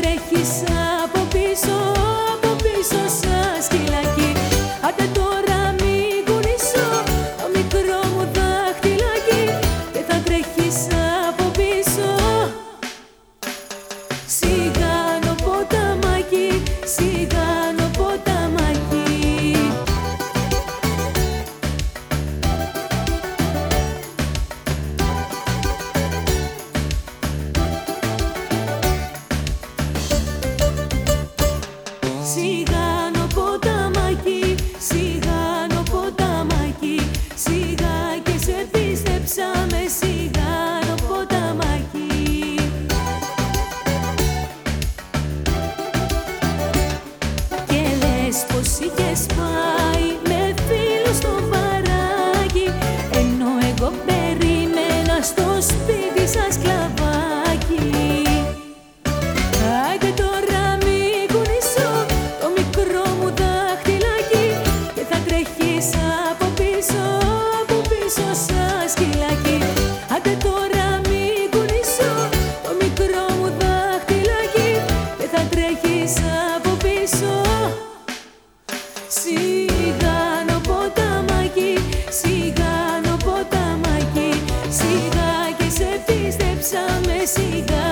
τρέχεις από πίσω, από πίσω σαν σκυλάκι. Άντε τώρα siga. Από πίσω σίγα, ποτάμα, σιγάνο ποτάμα, σιγά και σε πίστεψα με, σιγά.